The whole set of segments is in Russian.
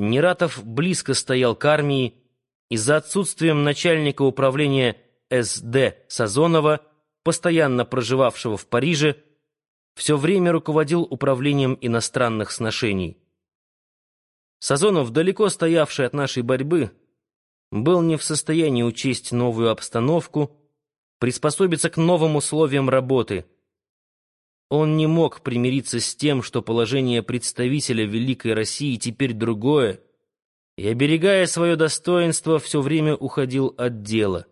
Нератов близко стоял к армии и за отсутствием начальника управления СД Сазонова, постоянно проживавшего в Париже, все время руководил управлением иностранных сношений. Сазонов, далеко стоявший от нашей борьбы, был не в состоянии учесть новую обстановку, приспособиться к новым условиям работы. Он не мог примириться с тем, что положение представителя Великой России теперь другое, и, оберегая свое достоинство, все время уходил от дела.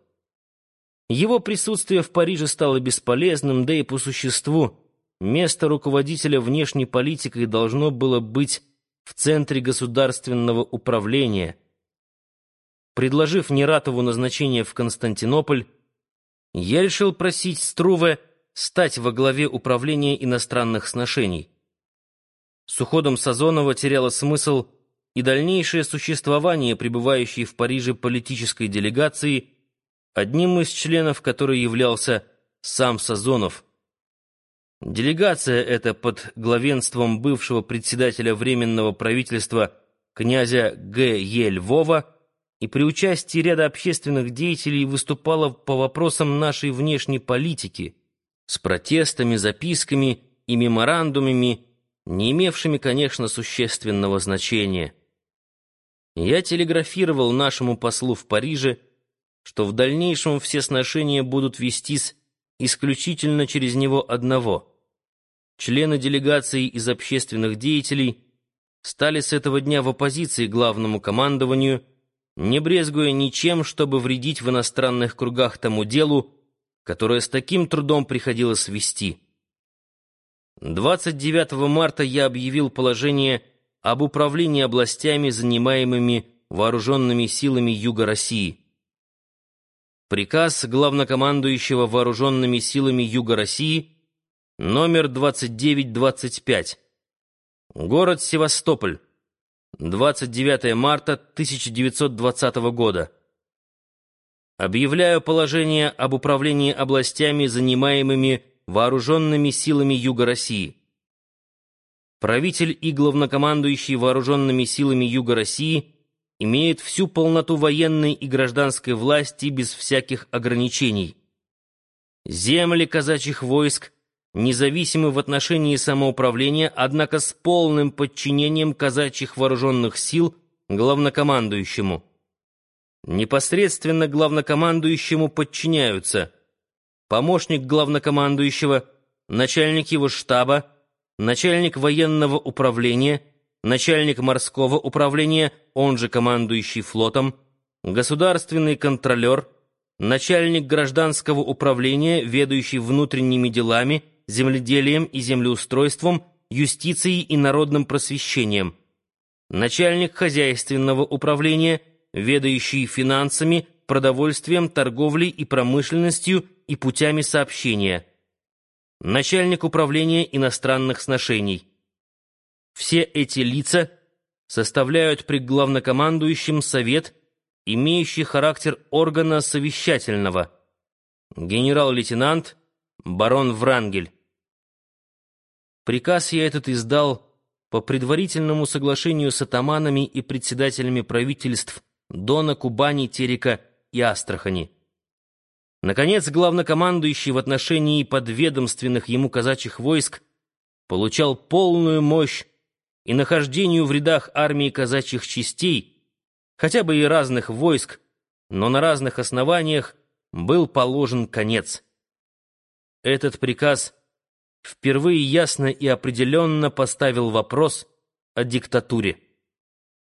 Его присутствие в Париже стало бесполезным, да и по существу место руководителя внешней политикой должно было быть в центре государственного управления. Предложив Нератову назначение в Константинополь, я решил просить Струве стать во главе управления иностранных сношений. С уходом Сазонова теряло смысл и дальнейшее существование пребывающей в Париже политической делегации, одним из членов которой являлся сам Сазонов. Делегация эта под главенством бывшего председателя Временного правительства князя Г. Е. Львова и при участии ряда общественных деятелей выступала по вопросам нашей внешней политики с протестами, записками и меморандумами, не имевшими, конечно, существенного значения. Я телеграфировал нашему послу в Париже, что в дальнейшем все сношения будут вестись исключительно через него одного. Члены делегации из общественных деятелей стали с этого дня в оппозиции главному командованию – не брезгуя ничем, чтобы вредить в иностранных кругах тому делу, которое с таким трудом приходилось вести. 29 марта я объявил положение об управлении областями, занимаемыми вооруженными силами Юга России. Приказ главнокомандующего вооруженными силами Юга России номер 2925. Город Севастополь. 29 марта 1920 года. Объявляю положение об управлении областями, занимаемыми вооруженными силами Юга России. Правитель и главнокомандующий вооруженными силами Юга России имеет всю полноту военной и гражданской власти без всяких ограничений. Земли казачьих войск – независимы в отношении самоуправления, однако с полным подчинением казачьих вооруженных сил главнокомандующему. Непосредственно главнокомандующему подчиняются. Помощник главнокомандующего, начальник его штаба, начальник военного управления, начальник морского управления, он же командующий флотом, государственный контролер, начальник гражданского управления, ведущий внутренними делами, земледелием и землеустройством, юстицией и народным просвещением, начальник хозяйственного управления, ведающий финансами, продовольствием, торговлей и промышленностью и путями сообщения, начальник управления иностранных сношений. Все эти лица составляют при главнокомандующем совет, имеющий характер органа совещательного. Генерал-лейтенант барон Врангель. Приказ я этот издал по предварительному соглашению с атаманами и председателями правительств Дона, Кубани, Терека и Астрахани. Наконец, главнокомандующий в отношении подведомственных ему казачьих войск получал полную мощь и нахождению в рядах армии казачьих частей, хотя бы и разных войск, но на разных основаниях был положен конец. Этот приказ впервые ясно и определенно поставил вопрос о диктатуре.